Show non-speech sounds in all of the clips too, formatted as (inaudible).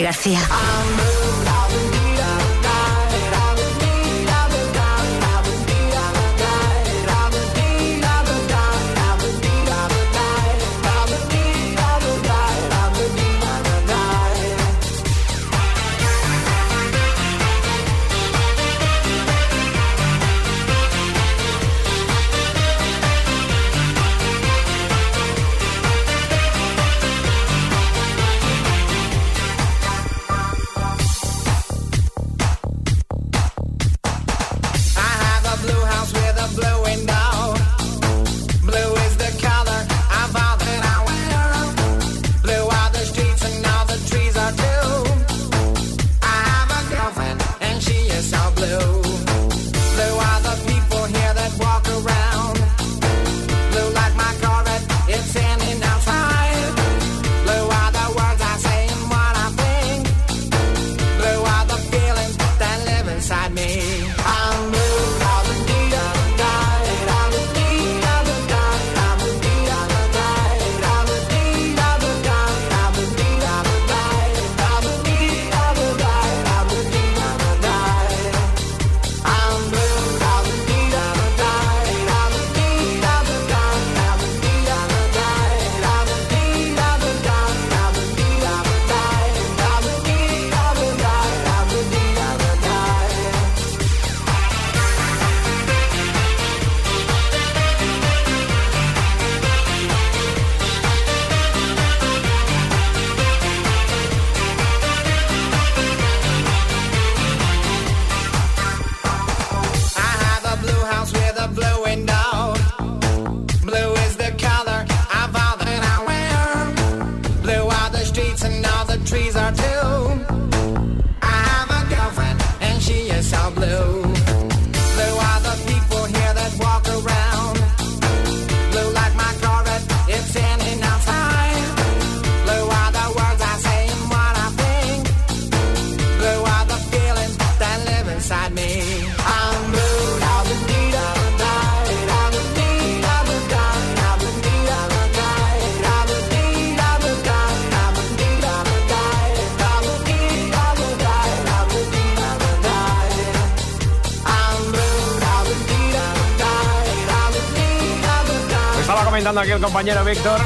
García. Compañero Víctor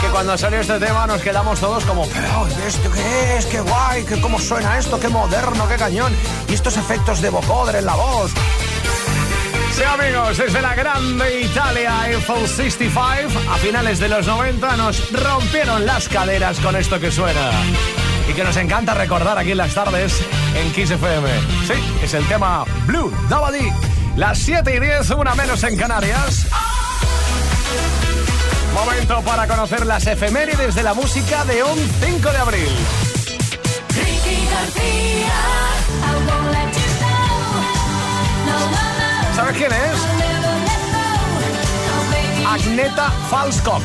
que cuando salió este tema nos quedamos todos como, pero ¿esto qué es? ¡Qué guay! ¿Qué, ¿Cómo suena esto? ¡Qué moderno! ¡Qué cañón! Y estos efectos de vocoder en la voz. Sí, amigos, desde la grande Italia, Eiffel 65, a finales de los 90 nos rompieron las caderas con esto que suena. Y que nos encanta recordar aquí en las tardes en Kiss FM. Sí, es el tema Blue Dabadi. Las 7 y 10, una menos en Canarias. Momento para conocer las efemérides de la música de un 5 de abril. ¿Sabes quién es? Agneta love.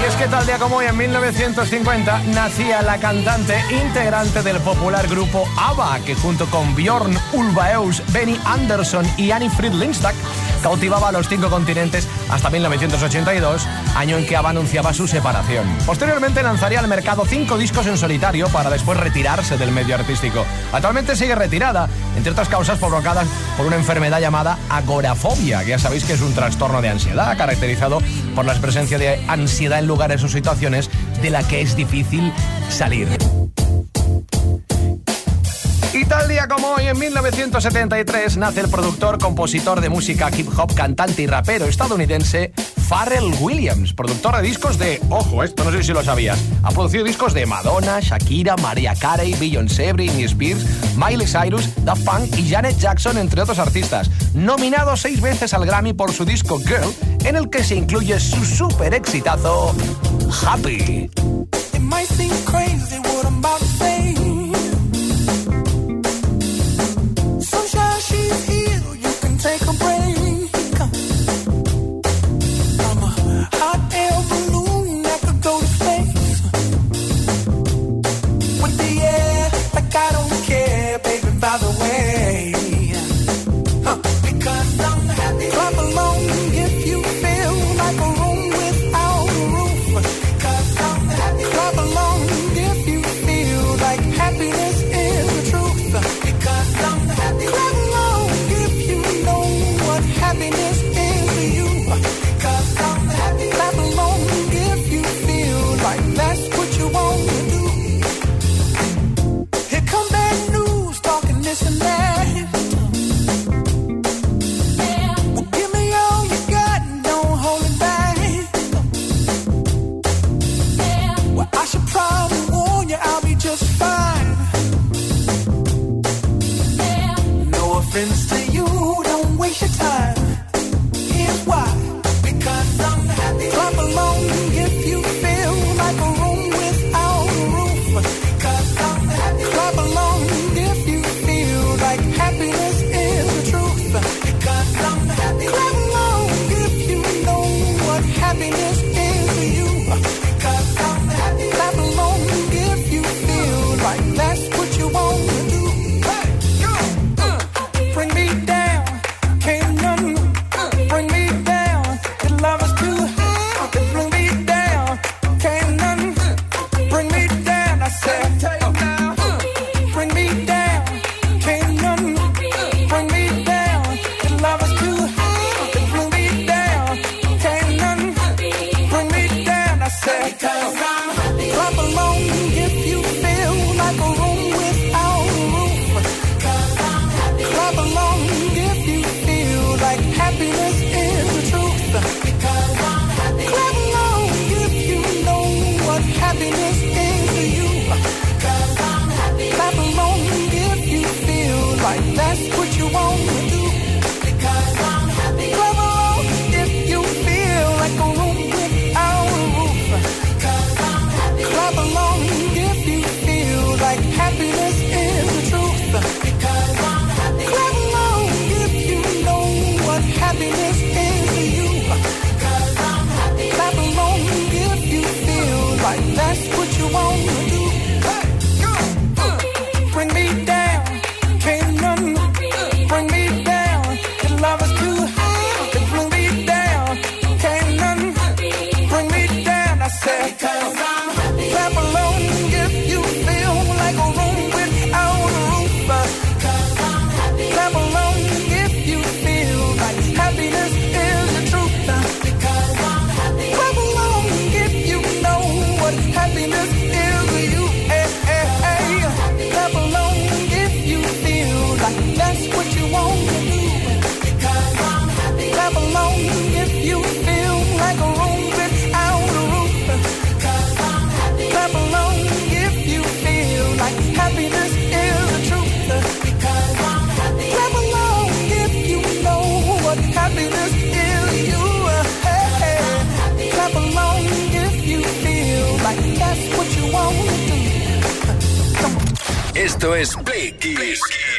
Y es que tal día como hoy, en 1950, nacía la cantante integrante del popular grupo ABBA, que junto con Bjorn Ulvaeus, Benny Andersson y Annie Fried Lindstad cautivaba a los cinco continentes hasta 1982, año en que ABBA anunciaba su separación. Posteriormente lanzaría al mercado cinco discos en solitario para después retirarse del medio artístico. Actualmente sigue retirada, entre otras causas provocadas por una enfermedad llamada agorafobia, que ya sabéis que es un trastorno de ansiedad caracterizado por la presencia de ansiedad en lugares o situaciones de la que es difícil salir. Como hoy, en 1973, nace el productor, compositor de música hip hop, cantante y rapero estadounidense Pharrell Williams, productor de discos de, ojo, esto no sé si lo sabías, ha producido discos de Madonna, Shakira, Mariah Carey, Beyoncé, Britney Spears, Miley Cyrus, Daft Punk y Janet Jackson, entre otros artistas. Nominado seis veces al Grammy por su disco Girl, en el que se incluye su super exitazo Happy.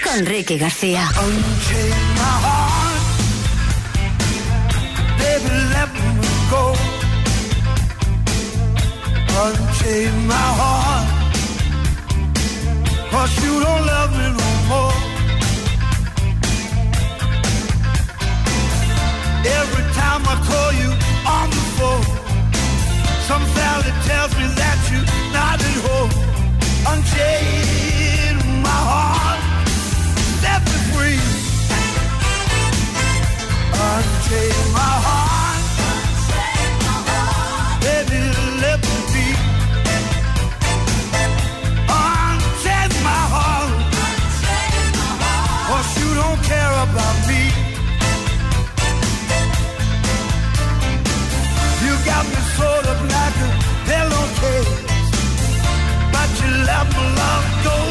con Ricky García. Unchain my heart Cause you don't love me no more Every time I call you on the phone Some valley tells me that you're not at home Unchain my heart free. Unchain my heart. Unchain my heart. Baby, let me be. Unchain my heart. Unchain my heart. Cause you don't care about me. You got me sort up like a pillowcase. But you left my love ago.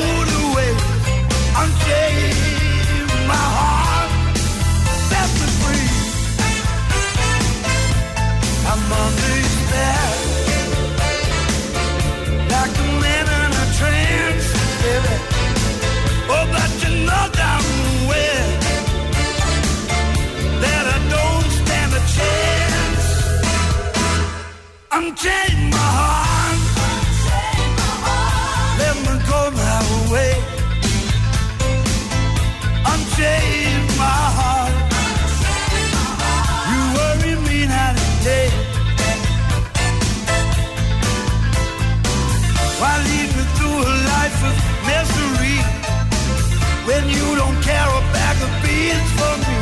care a bag of beans for me.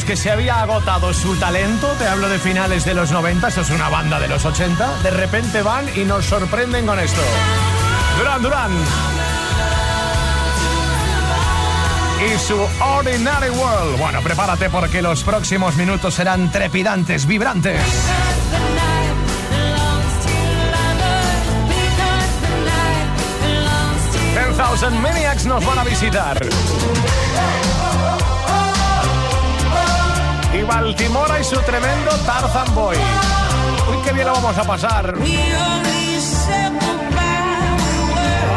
Que se había agotado su talento, te hablo de finales de los 90, esto es una banda de los 80, de repente van y nos sorprenden con esto. Duran Duran. Y su Ordinary World. Bueno, prepárate porque los próximos minutos serán trepidantes, vibrantes. Ten Thousand Maniacs nos van a visitar. Y Baltimora y su tremendo Tarzan Boy. Uy, qué bien lo vamos a pasar.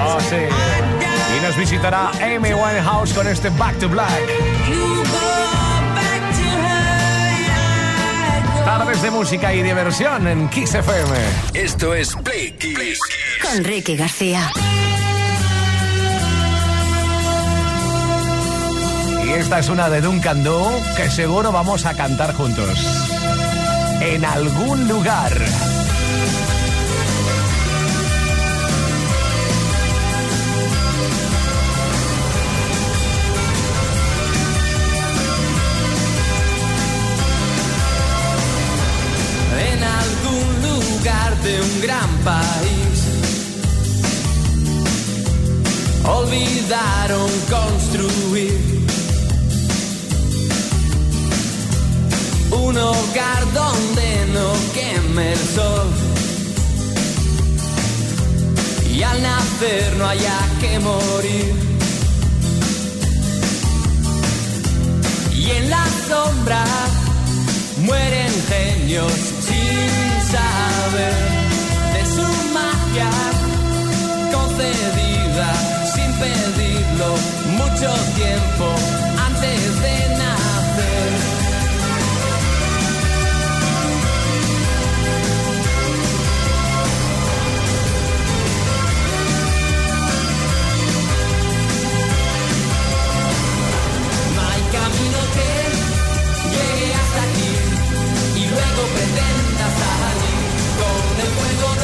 Oh, sí. Y nos visitará Amy Winehouse con este Back to Black. Tardes de música y diversión en Kiss FM. Esto es Play Kiss. Con Ricky García. Y esta es una de Duncan Du que seguro vamos a cantar juntos. En algún lugar. en algún lugar de un gran país. Olvidaron construir un hogar donde no queme el sol. Y al nacer no haya que morir. Y en la sombra mueren genios sin saber de su magia concedida sin pedirlo mucho tiempo antes de nacer. del fuego.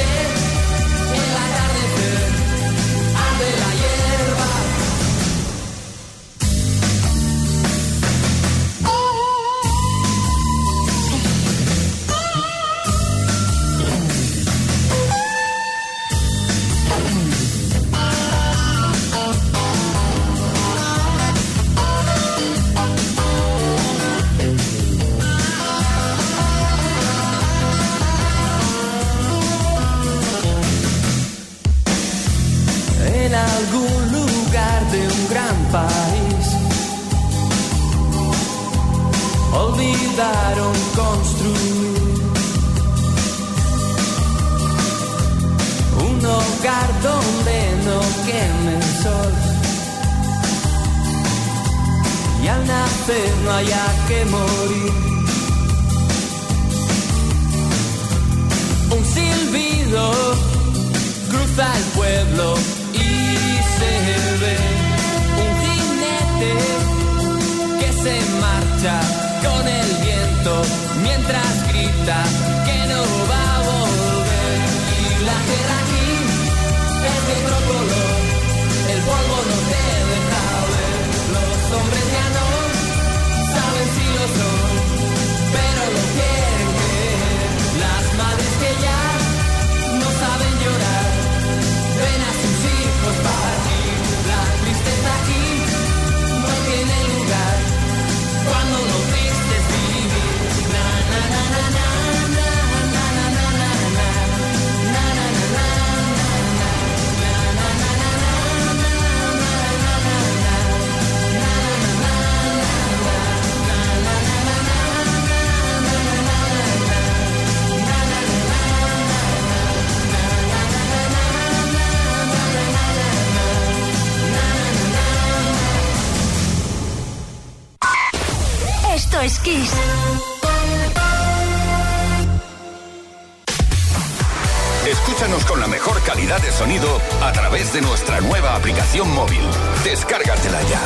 calidad de sonido a través de nuestra nueva aplicación móvil. Descárgatela ya.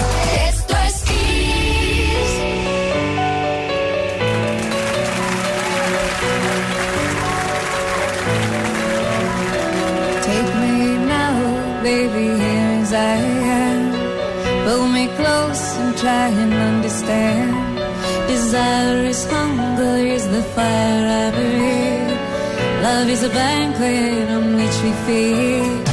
Esto es Kiss. Take me now, baby, here as I am. Pull me close and try and understand. Desire is hunger, is the fire I breathe. Love is a banquet on which we feed.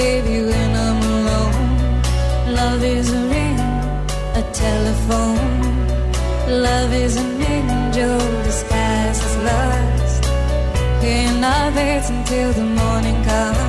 baby when I'm alone. Love is a ring, a telephone. Love is an angel disguised as lust. Here in our beds until the morning comes.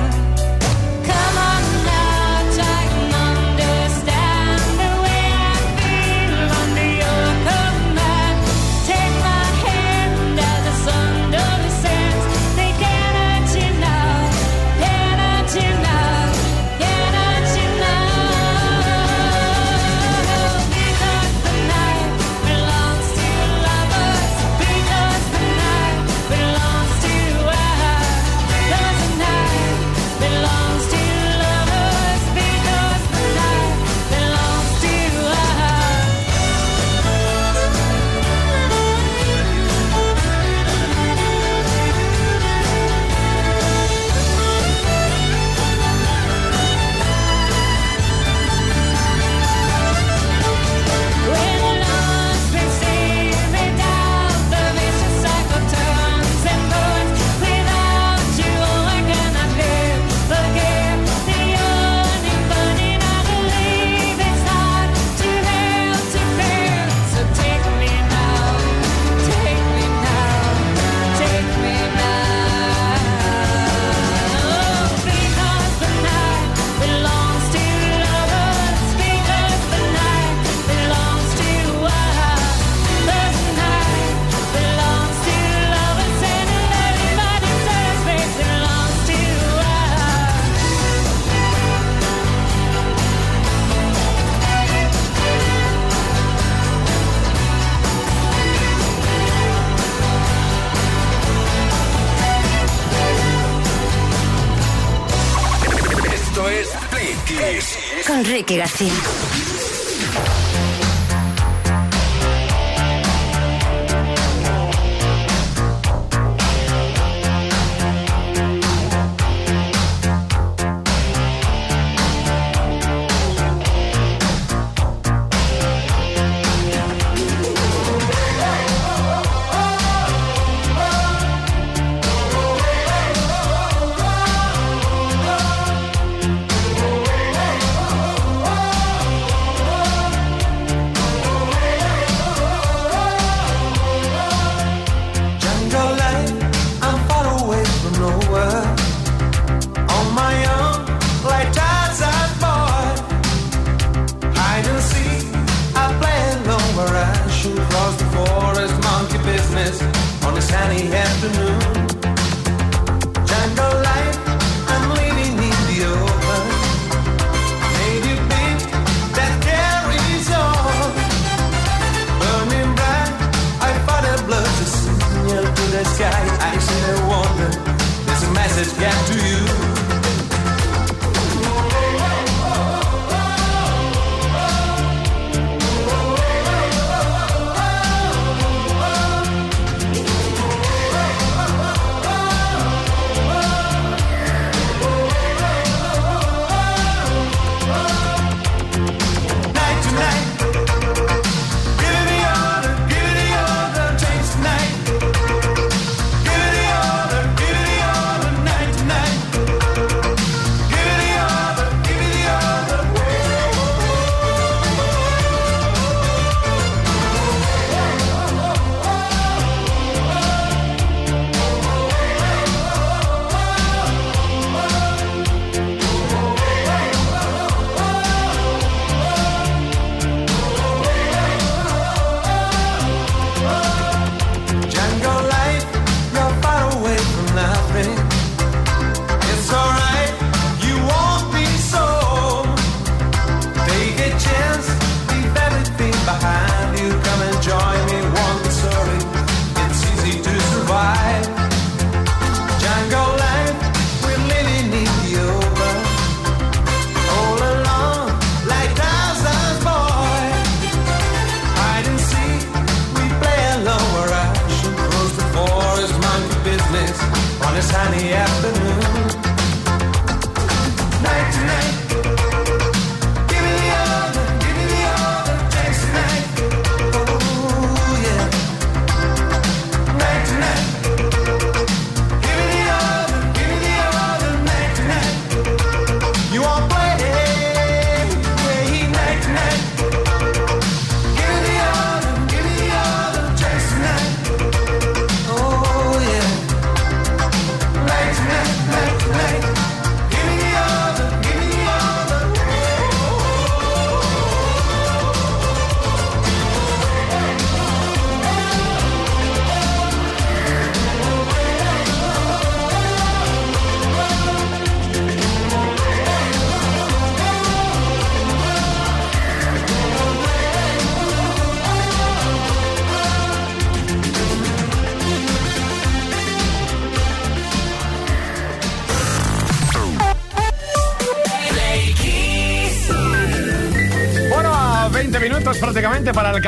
Enrique García.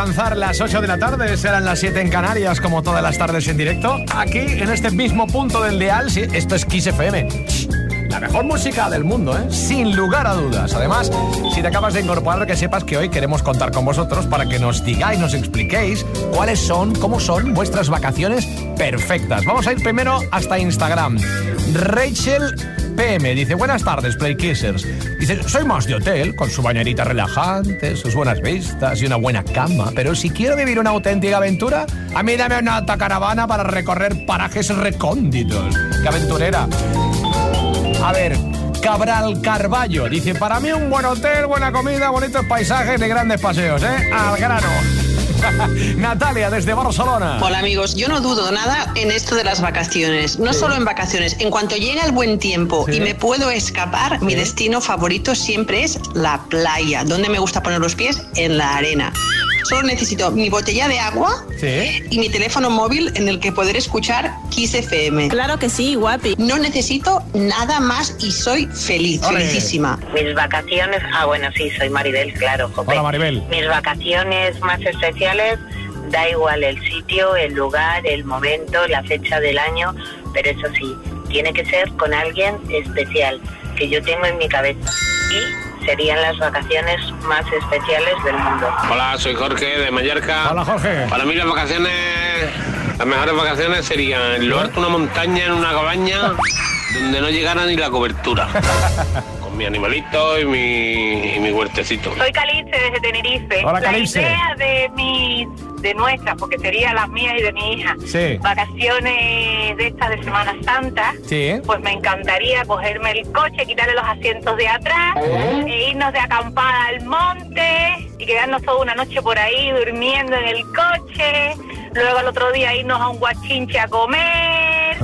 Alcanzar las 8 de la tarde, serán las 7 en Canarias, como todas las tardes en directo, aquí en este mismo punto del dial, sí, esto es Kiss FM. La mejor música del mundo, ¿eh? Sin lugar a dudas. Además, si te acabas de incorporar, que sepas que hoy queremos contar con vosotros para que nos digáis, nos expliquéis cuáles son, cómo son vuestras vacaciones perfectas. Vamos a ir primero hasta Instagram. Rachel PM dice, buenas tardes, Play Kissers. Soy más de hotel, con su bañerita relajante, sus buenas vistas y una buena cama, pero si quiero vivir una auténtica aventura, a mí dame una autocaravana para recorrer parajes recónditos. ¡Qué aventurera! A ver, Cabral Carballo dice, para mí un buen hotel, buena comida, bonitos paisajes y grandes paseos, ¿eh? Al grano. (laughs) Natalia, desde Barcelona. Hola amigos, yo no dudo nada en esto de las vacaciones, no solo en vacaciones, en cuanto llega el buen tiempo Sí. y me puedo escapar, mi destino favorito siempre es la playa, donde me gusta poner los pies en la arena. Solo necesito mi botella de agua Sí. y mi teléfono móvil en el que poder escuchar Kiss FM. Claro que sí, guapi. No necesito nada más y soy feliz, felicísima. Mis vacaciones, ah bueno, sí, soy Maribel, claro, jope. Hola, Maribel. Mis vacaciones más especiales, da igual el sitio, el lugar, el momento, la fecha del año, pero eso sí, tiene que ser con alguien especial que yo tengo en mi cabeza. Y serían las vacaciones más especiales del mundo. Hola, soy Jorge de Mallorca. Hola, Jorge. Para mí las vacaciones, las mejores vacaciones serían en lo alto de una montaña, en una cabaña, donde no llegara ni la cobertura. (laughs) Mi animalito y mi, y mi huertecito. Soy Calice desde Tenerife. Hola, Calixte. La idea de mis, de nuestras, porque serían las mías y de mi hija, Sí. vacaciones de estas de Semana Santa, Sí. pues me encantaría cogerme el coche, quitarle los asientos de atrás, e irnos de acampada al monte y quedarnos toda una noche por ahí durmiendo en el coche. Luego al otro día irnos a un guachinche a comer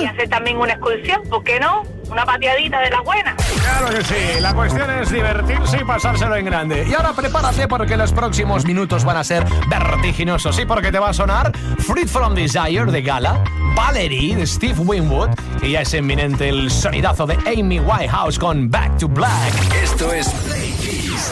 y hacer también una excursión, ¿por qué no? Una pateadita de las buenas. Claro que sí, la cuestión es divertirse y pasárselo en grande. Y ahora prepárate porque los próximos minutos van a ser vertiginosos. Sí, porque te va a sonar Fruit from Desire de Gala, Valerie de Steve Winwood y ya es inminente el sonidazo de Amy Whitehouse con Back to Black. Esto es Play Kiss.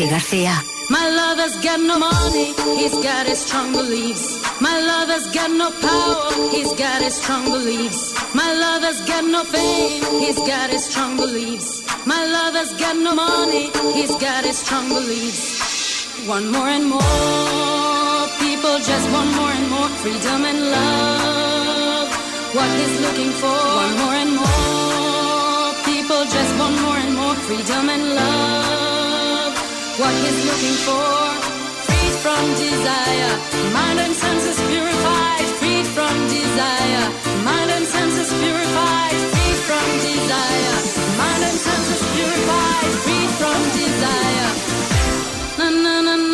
Enrique García. My love has got no money, he's got his strong beliefs. My love has got no power, he's got his strong beliefs. My love has got no fame, he's got his strong beliefs. My love has got no money, he's got his strong beliefs. One more and more people just want more and more freedom and love. What he's looking for, one more and more people just want more and more freedom and love what he's looking for. Freed from desire, mind and senses purified. Freed from desire, mind and senses purified. Freed from desire, mind and senses purified. Freed from desire. Na na na. na.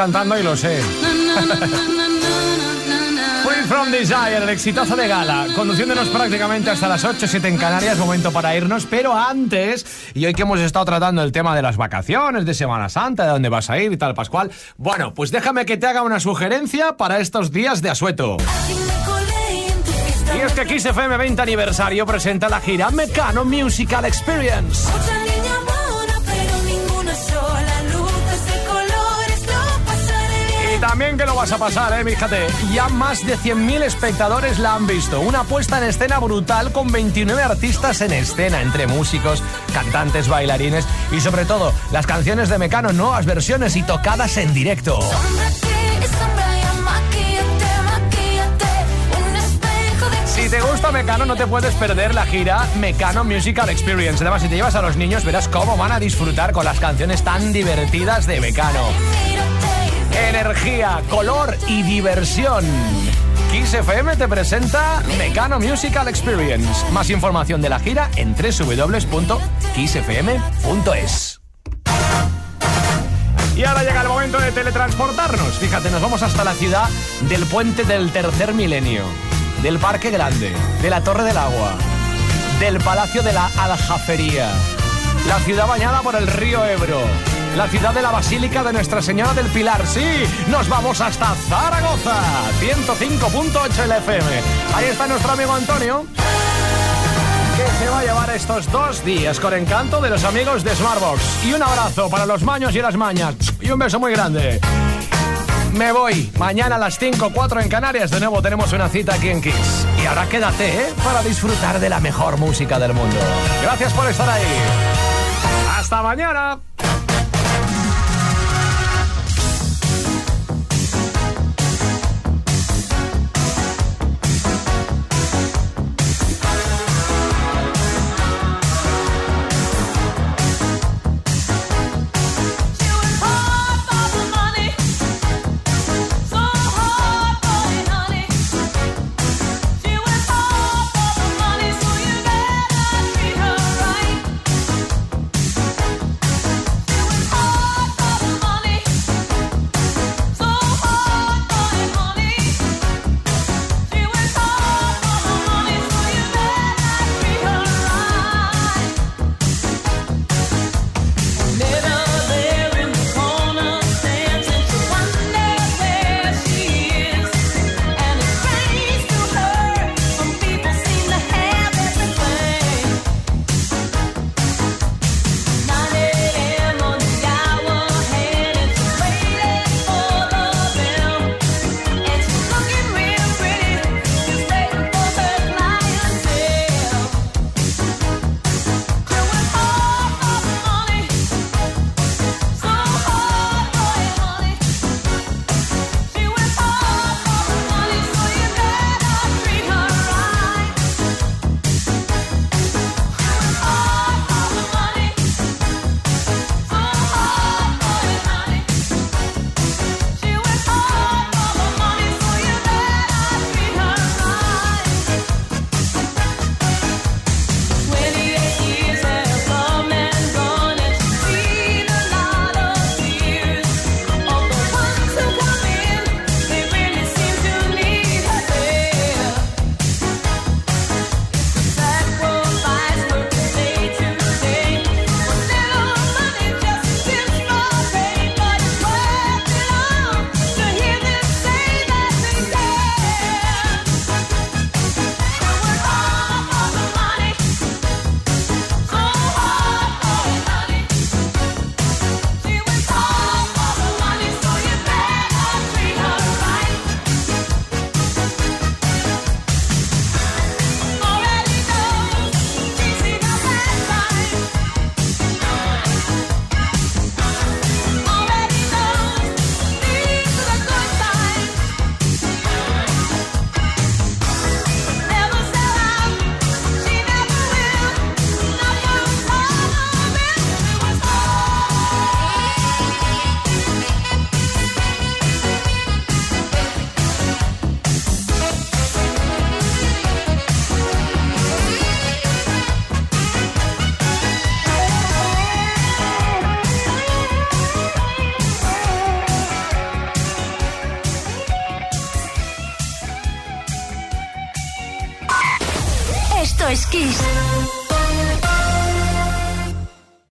Cantando y lo sé. Free From Desire, el exitazo de Gala, conduciéndonos prácticamente hasta las 8, 7 en Canarias, momento para irnos, pero antes, y hoy que hemos estado tratando el tema de las vacaciones, de Semana Santa, de dónde vas a ir y tal, Pascual, bueno, pues déjame que te haga una sugerencia para estos días de asueto. Y es que XFM 20 aniversario presenta la gira Mecano Musical Experience. También que lo vas a pasar, eh, fíjate. Ya más de 100.000 espectadores la han visto. Una puesta en escena brutal con 29 artistas en escena, entre músicos, cantantes, bailarines y sobre todo las canciones de Mecano, nuevas versiones y tocadas en directo. Si te gusta Mecano, no te puedes perder la gira Mecano Musical Experience. Además, si te llevas a los niños, verás cómo van a disfrutar con las canciones tan divertidas de Mecano. Energía, color y diversión. Kiss te presenta Mecano Musical Experience. Más información de la gira en www.kissfm.es. Y ahora llega el momento de teletransportarnos. Fíjate, nos vamos hasta la ciudad del puente del tercer milenio, del Parque Grande, de la Torre del Agua, del Palacio de la Aljafería, la ciudad bañada por el río Ebro, la ciudad de la Basílica de Nuestra Señora del Pilar. Sí, nos vamos hasta Zaragoza, 105.8 el FM. Ahí está nuestro amigo Antonio. Se va a llevar estos dos días con encanto de los amigos de Smartbox. Y un abrazo para los maños y las mañas. Y un beso muy grande. Me voy. Mañana a las 5, 4 en Canarias. De nuevo tenemos una cita aquí en Kiss. Y ahora quédate, ¿eh? Para disfrutar de la mejor música del mundo. Gracias por estar ahí. Hasta mañana.